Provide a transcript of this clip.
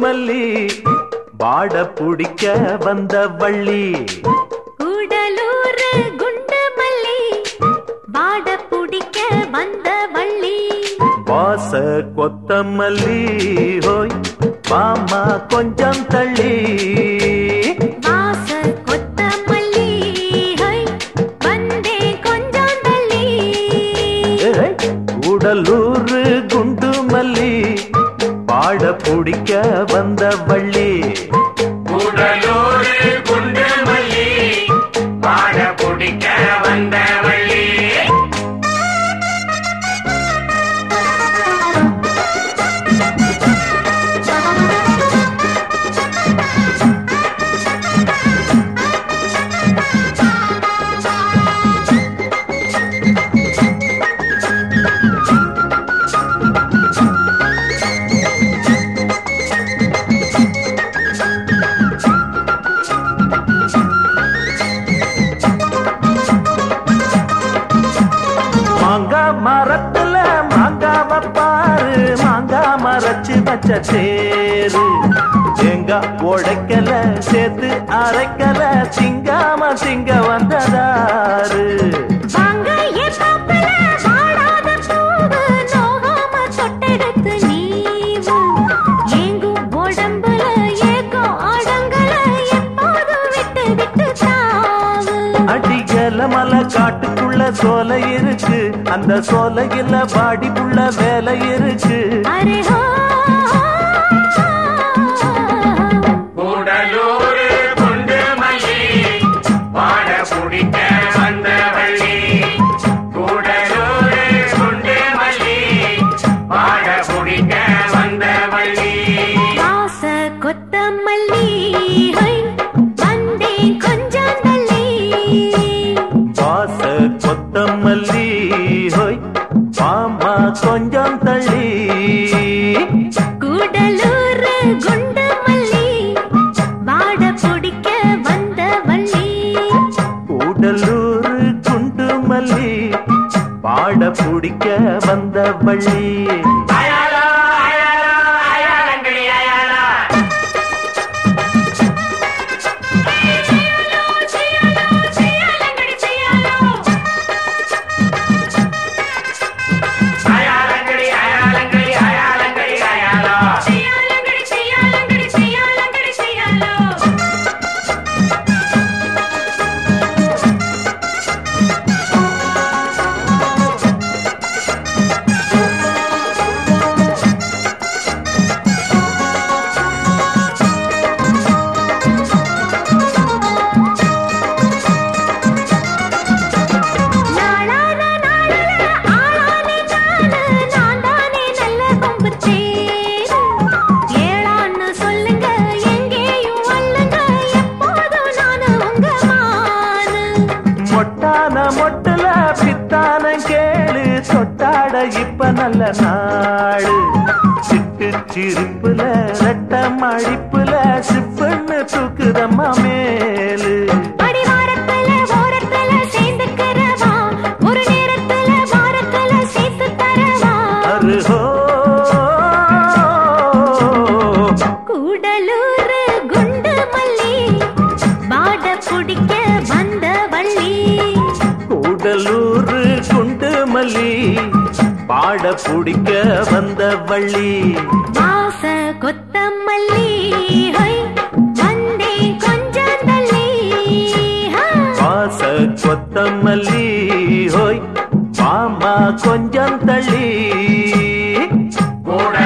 மல்லி வாட பிடிக்க வந்த வள்ளி. கூடலூர் குண்டு மல்லி வாட புடிக்க வந்த வள்ளி. வாச கொத்தமல்லி ஹோய் மாமா கொஞ்சம் தள்ளி. கூடலூர் குண்டு வாட பிடிக்க வந்த வள்ளி. மாங்கா மறைச்சு வச்ச தேரு தேங்காய் உடைக்கல சேர்த்து அரைக்கல சிங்காம சிங்க வந்ததாரு. சோலை இருக்கு அந்த சோலையில பாடிக்குள்ள வேலை இருக்கு. அரே ஹோ கூடலூர் பாட பிடிக்க கொத்தமல்லி ஹோய் மாமா கொஞ்சம் தள்ளி. கூடலூர் குண்டு மல்லி வாட பிடிக்க வந்த வள்ளி. கூடலூர் குண்டு மல்லி பாட பிடிக்க வந்த வள்ளி. தொட்டாட இப்ப நல்ல நாடு சிட்டு சிரிப்புல ரெட்ட மழிப்புல சிப்புன்னு தூக்குதம்மா மேலு. வள்ளி. கூடலூர் குண்டு மல்லி பாட பிடிக்க வந்த வள்ளி. வாச கொத்தமல்லி வந்தே கொஞ்சம் தள்ளி வாச கொத்தமல்லி ஹோய் மாமா கொஞ்சம் தள்ளி. கூட